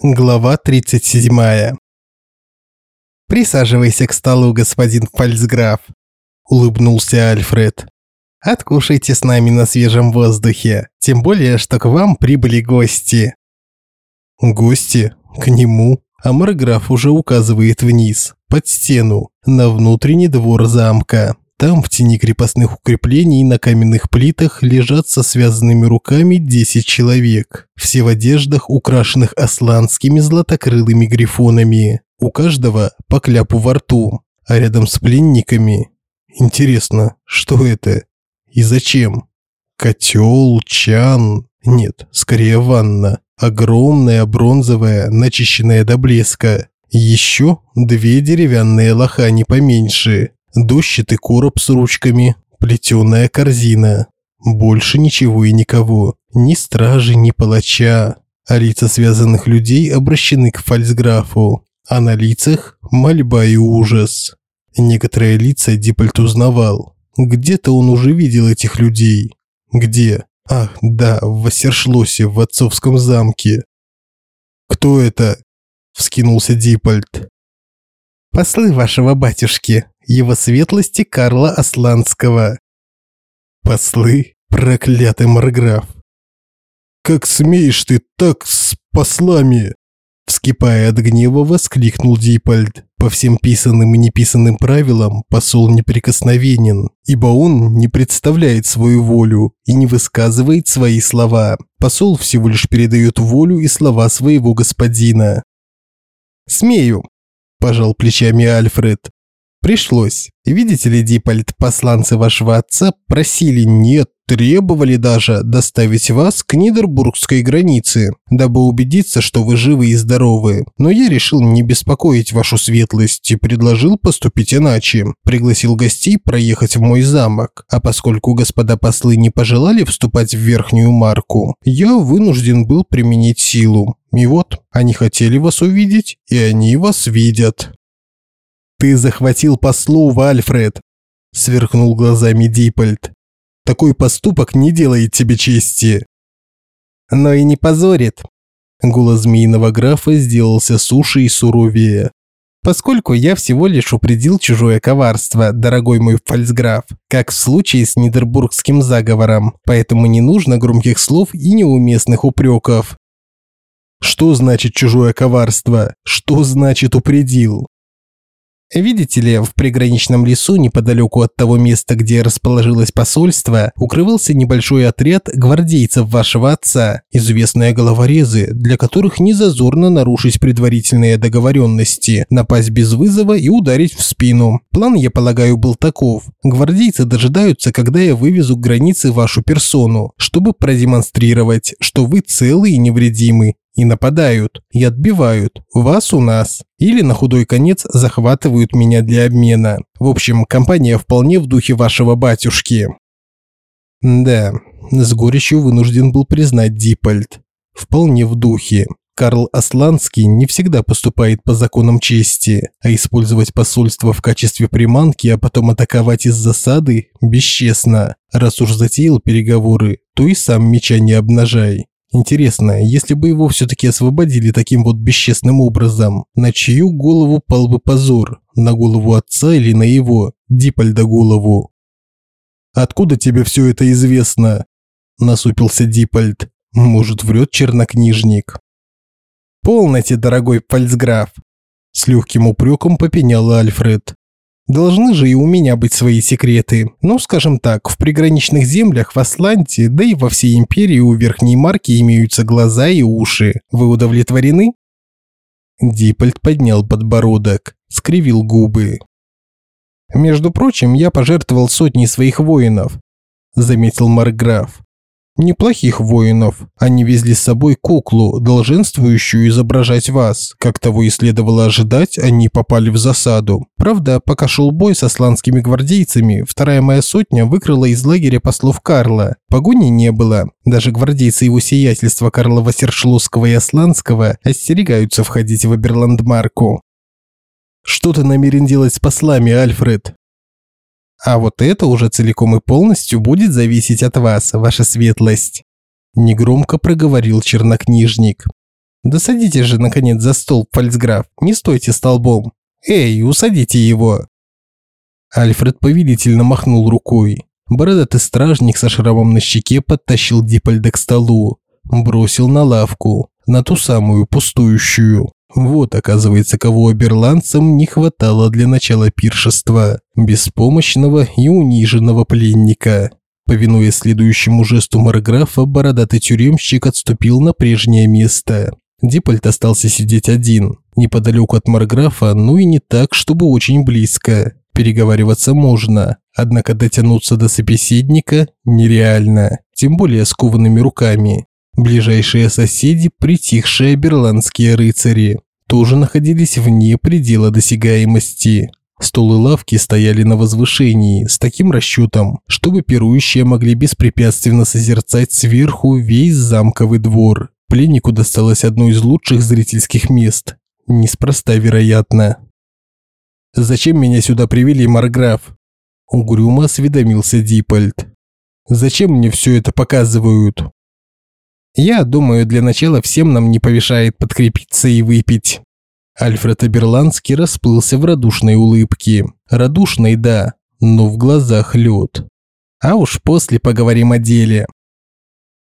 Глава 37. «Присаживайся к столу, господин фальцграф», – улыбнулся Альфред. «Откушайте с нами на свежем воздухе, тем более, что к вам прибыли гости». «Гости? К нему?» А Марграф уже указывает вниз, под стену, на внутренний двор замка. Там, в тени крепостных укреплений, на каменных плитах лежат со связанными руками 10 человек. Все в одеждах, украшенных асланскими златокрылыми грифонами. У каждого по кляпу во рту. А рядом с пленниками... Интересно, что это? И зачем? Котел, чан... Нет, скорее ванна. Огромная, бронзовая, начищенная до блеска. Еще две деревянные лохани поменьше, дощатый короб с ручками, плетеная корзина. Больше ничего и никого. Ни стражи, ни палача. А лица связанных людей обращены к фальцграфу. А на лицах мольба и ужас. Некоторые лица Диппольт узнавал. Где-то он уже видел этих людей. Где? Ах, да, в Вассершлосе, в отцовском замке. «Кто это?» – вскинулся Диппольт. «Послы вашего батюшки», его светлости Карла Асланского. Послы, проклятый Марграф. Как смеешь ты так с послами? Вскипая от гнева, воскликнул Дипольд. По всем писанным и неписанным правилам посол неприкосновенен, ибо он не представляет свою волю и не высказывает свои слова. Посол всего лишь передает волю и слова своего господина. «Смею», – пожал плечами Альфред. Пришлось. Видите ли, Дипольд, посланцы вашего отца просили, нет, требовали даже доставить вас к Нидербургской границе, дабы убедиться, что вы живы и здоровы. Но я решил не беспокоить вашу светлость и предложил поступить иначе. Пригласил гостей проехать в мой замок. А поскольку господа послы не пожелали вступать в верхнюю марку, я вынужден был применить силу. И вот, они хотели вас увидеть, и они вас видят. «Ты захватил послов, Альфред!» – сверкнул глазами Диппольд. «Такой поступок не делает тебе чести!» «Но и не позорит!» Голос змеиного графа сделался суше и суровее. «Поскольку я всего лишь упредил чужое коварство, дорогой мой фальцграф, как в случае с Нидербургским заговором, поэтому не нужно громких слов и неуместных упреков. Что значит чужое коварство? Что значит упредил? Видите ли, в приграничном лесу, неподалеку от того места, где расположилось посольство, укрывался небольшой отряд гвардейцев вашего отца, известные головорезы, для которых не зазорно нарушить предварительные договоренности, напасть без вызова и ударить в спину. План, я полагаю, был таков. Гвардейцы дожидаются, когда я вывезу к границе вашу персону, чтобы продемонстрировать, что вы целы и невредимы, и нападают, и отбивают. Вас у нас. Или на худой конец захватывают меня для обмена. В общем, компания вполне в духе вашего батюшки. Да, с горечью вынужден был признать Диппольд. Вполне в духе. Карл Асланский не всегда поступает по законам чести, а использовать посольство в качестве приманки, а потом атаковать из засады – бесчестно. Раз уж затеял переговоры, то и сам меча не обнажай. Интересно, если бы его все-таки освободили таким вот бесчестным образом, на чью голову пал бы позор? На голову отца или на его, Дипольда голову? «Откуда тебе все это известно?» – насупился Дипольд. «Может, врет чернокнижник?» «Полноте, дорогой фальцграф!» – с легким упреком попенял Альфред. Должны же и у меня быть свои секреты. Ну, скажем так, в приграничных землях в Асланте, да и во всей империи у верхней марки имеются глаза и уши. Вы удовлетворены? Диппольд поднял подбородок, скривил губы. Между прочим, я пожертвовал сотней своих воинов, заметил Марграф неплохих воинов. Они везли с собой куклу, долженствующую изображать вас. Как того и следовало ожидать, они попали в засаду. Правда, пока шел бой со сланскими гвардейцами, вторая моя сотня выкрала из лагеря послов Карла. Погони не было. Даже гвардейцы его сиятельства Карла Вассершлосского и Асланского остерегаются входить в Аберландмарку. «Что ты намерен делать с послами, Альфред?» А вот это уже целиком и полностью будет зависеть от вас, ваша светлость. Негромко проговорил чернокнижник. Да садитесь же, наконец, за стол, фальцграф, не стойте столбом. Эй, усадите его. Альфред повелительно махнул рукой. Бородатый стражник со шрамом на щеке подтащил Дипольда к столу, бросил на лавку, на ту самую пустующую. Вот, оказывается, кого оберландцам не хватало для начала пиршества – беспомощного и униженного пленника. Повинуясь следующему жесту Марграфа, бородатый тюремщик отступил на прежнее место. Диппольт остался сидеть один, неподалеку от Марграфа, но и не так, чтобы очень близко. Переговариваться можно, однако дотянуться до собеседника нереально, тем более скованными руками. Ближайшие соседи, притихшие берландские рыцари, тоже находились вне предела досягаемости. Стол и лавки стояли на возвышении с таким расчетом, чтобы пирующие могли беспрепятственно созерцать сверху весь замковый двор. Пленнику досталось одно из лучших зрительских мест. Неспроста, вероятно. «Зачем меня сюда привели, Марграф?» Угрюмо осведомился Дипольд. «Зачем мне все это показывают?» Я думаю, для начала всем нам не повешает подкрепиться и выпить. Альфред Аберландский расплылся в радушной улыбке. Радушной, да, но в глазах лед. А уж после поговорим о деле.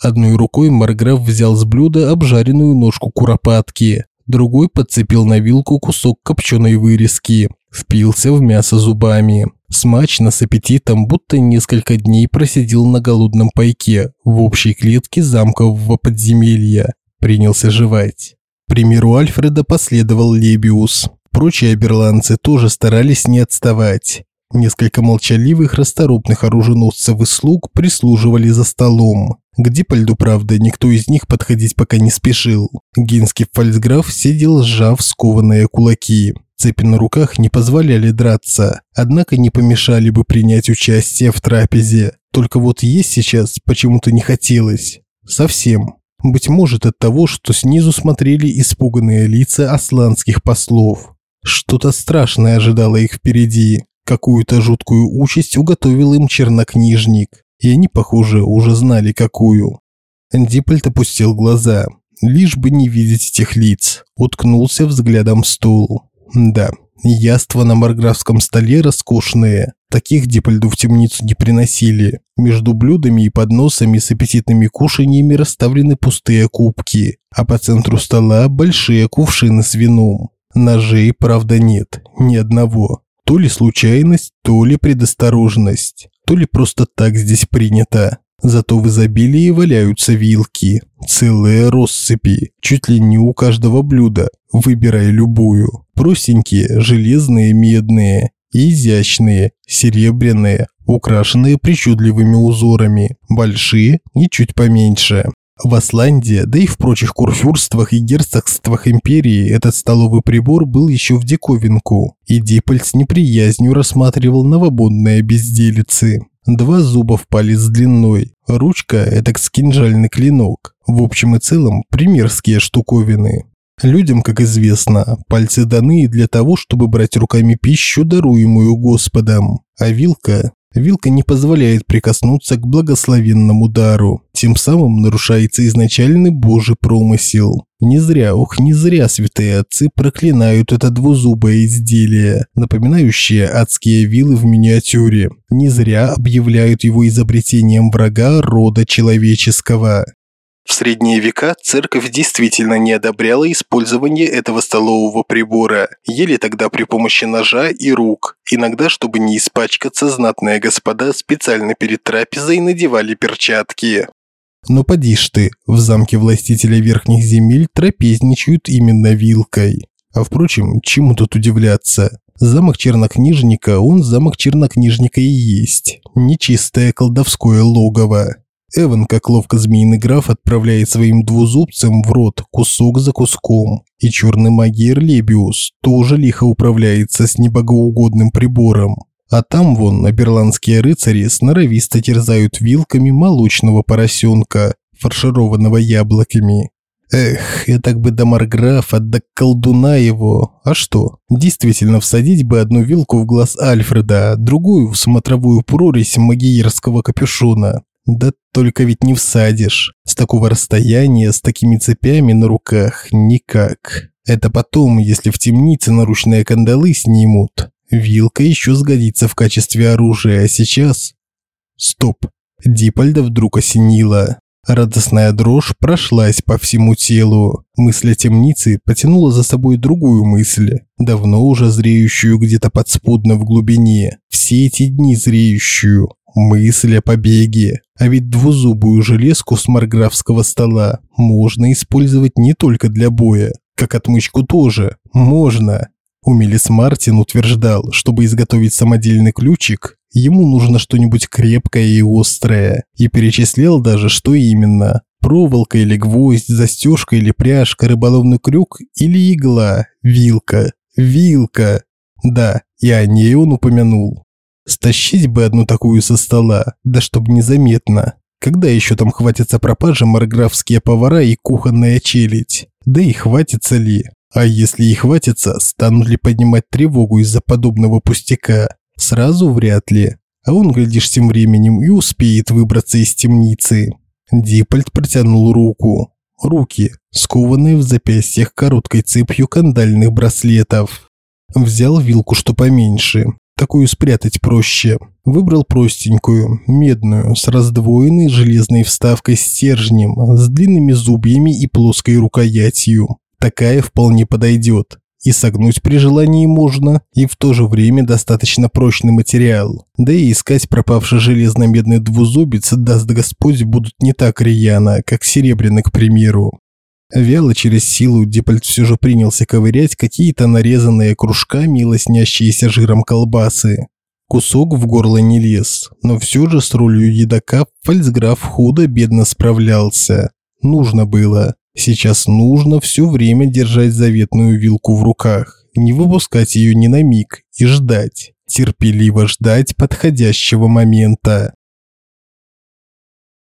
Одной рукой Марграф взял с блюда обжаренную ножку куропатки, другой подцепил на вилку кусок копченой вырезки, впился в мясо зубами. Смачно, с аппетитом, будто несколько дней просидел на голодном пайке в общей клетке замкового подземелья. Принялся жевать. примеру Альфреда последовал Лебиус. Прочие оберландцы тоже старались не отставать. Несколько молчаливых, расторопных оруженосцев и слуг прислуживали за столом. К Дипольду, правда, никто из них подходить пока не спешил. Гинский фальцграф сидел, сжав скованные кулаки. Цепи на руках не позволяли драться, однако не помешали бы принять участие в трапезе. Только вот есть сейчас почему-то не хотелось. Совсем. Быть может от того, что снизу смотрели испуганные лица асланских послов. Что-то страшное ожидало их впереди. Какую-то жуткую участь уготовил им чернокнижник. И они, похоже, уже знали какую. Диппольт опустил глаза, лишь бы не видеть этих лиц. Уткнулся взглядом в стул. Да, яства на марграфском столе роскошные. Таких Дипольду в темницу не приносили. Между блюдами и подносами с аппетитными кушаньями расставлены пустые кубки, а по центру стола большие кувшины с вином. Ножей, правда, нет, ни одного. То ли случайность, то ли предосторожность, то ли просто так здесь принято. Зато в изобилии валяются вилки, целые россыпи, чуть ли не у каждого блюда, выбирая любую. Простенькие, железные, медные, изящные, серебряные, украшенные причудливыми узорами, большие и чуть поменьше. В Асландии, да и в прочих курфюрствах и герцогствах империи этот столовый прибор был еще в диковинку, и Диппель с неприязнью рассматривал новободные безделицы. Два зуба в палец длиной, ручка – это скинжальный клинок. В общем и целом, примерские штуковины. Людям, как известно, пальцы даны для того, чтобы брать руками пищу, даруемую Господом, а вилка Вилка не позволяет прикоснуться к благословенному дару. Тем самым нарушается изначальный Божий промысел. Не зря, ох, не зря святые отцы проклинают это двузубое изделие, напоминающее адские вилы в миниатюре. Не зря объявляют его изобретением врага рода человеческого. В средние века церковь действительно не одобряла использование этого столового прибора. Ели тогда при помощи ножа и рук. Иногда, чтобы не испачкаться, знатные господа специально перед трапезой надевали перчатки. Но поди ж ты, в замке властителя верхних земель трапезничают именно вилкой. А впрочем, чему тут удивляться? Замок чернокнижника, он замок чернокнижника и есть. Нечистое колдовское логово. Эван, как ловко змеиный граф, отправляет своим двузубцам в рот кусок за куском. И черный магиер Лебиус тоже лихо управляется с небогоугодным прибором. А там вон аберландские рыцари сноровисто терзают вилками молочного поросенка, фаршированного яблоками. Эх, я так бы до Марграфа, до колдуна его. А что? Действительно, всадить бы одну вилку в глаз Альфреда, другую в смотровую прорезь магиерского капюшона. Да только ведь не всадишь. С такого расстояния, с такими цепями на руках никак. Это потом, если в темнице наручные кандалы снимут. Вилка еще сгодится в качестве оружия, а сейчас... Стоп. Дипольда вдруг осенила. Радостная дрожь прошлась по всему телу. Мысль о темнице потянула за собой другую мысль, давно уже зреющую где-то подспудно в глубине. Все эти дни зреющую. Мысль о побеге. А ведь двузубую железку с марграфского стола можно использовать не только для боя. Как отмычку тоже. Можно. Умелис Мартин утверждал, чтобы изготовить самодельный ключик, ему нужно что-нибудь крепкое и острое, и перечислял даже, что именно. Проволока или гвоздь, застежка или пряжка, рыболовный крюк или игла, вилка, вилка. Да, и о ней он упомянул. Стащить бы одну такую со стола, да чтобы незаметно. Когда еще там хватится пропажи марграфские повара и кухонная челядь? Да и хватится ли? А если и хватится, станут ли поднимать тревогу из-за подобного пустяка? Сразу вряд ли. А он, глядишь, тем временем и успеет выбраться из темницы. Диппольд протянул руку. Руки, скованные в запястьях короткой цепью кандальных браслетов. Взял вилку, что поменьше. Такую спрятать проще. Выбрал простенькую, медную, с раздвоенной железной вставкой стержнем, с длинными зубьями и плоской рукоятью такая вполне подойдет. И согнуть при желании можно, и в то же время достаточно прочный материал. Да и искать пропавший железно-медный двузубец, даст Господь, будут не так рьяно, как серебряный, к примеру. Вяло через силу Дипольт все же принялся ковырять какие-то нарезанные кружками и лоснящиеся жиром колбасы. Кусок в горло не лез, но все же с ролью едока фальцграф худо-бедно справлялся. Нужно было. Сейчас нужно все время держать заветную вилку в руках, не выпускать ее ни на миг и ждать, терпеливо ждать подходящего момента.